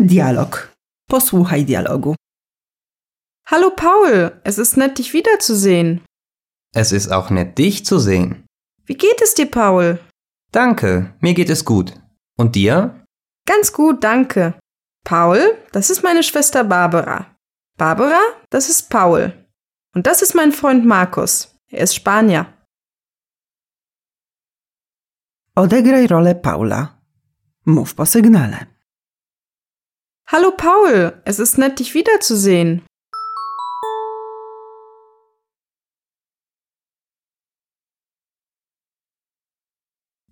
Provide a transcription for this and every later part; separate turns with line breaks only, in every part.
Dialog. Posłuchaj dialogu.
Hallo Paul, es ist nett, dich wiederzusehen.
Es ist auch nett, dich zu sehen.
Wie geht es dir, Paul?
Danke, mir geht es gut. Und dir?
Ganz gut, danke. Paul, das ist meine Schwester Barbara. Barbara, das ist Paul. Und das ist mein Freund Markus. Er ist Spanier.
Odegraj rolę Paula. Mów po sygnale.
Hallo Paul, es ist nett, dich wiederzusehen.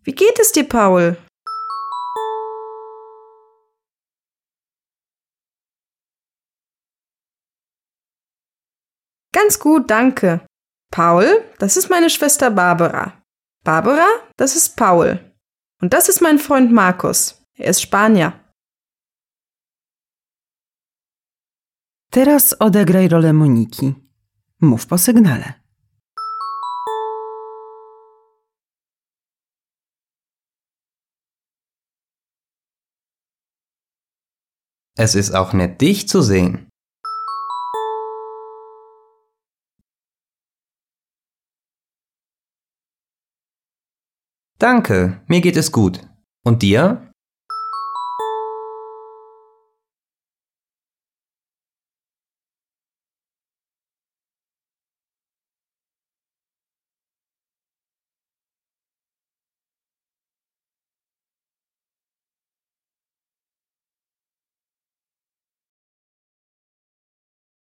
Wie geht es dir, Paul? Ganz gut, danke. Paul, das ist meine Schwester Barbara. Barbara, das ist Paul. Und das ist mein Freund Markus. Er ist Spanier.
Teraz odegraj rolę Moniki. Mów po sygnale.
Es ist auch nett, dich zu sehen. Danke, mir geht es gut. Und dir?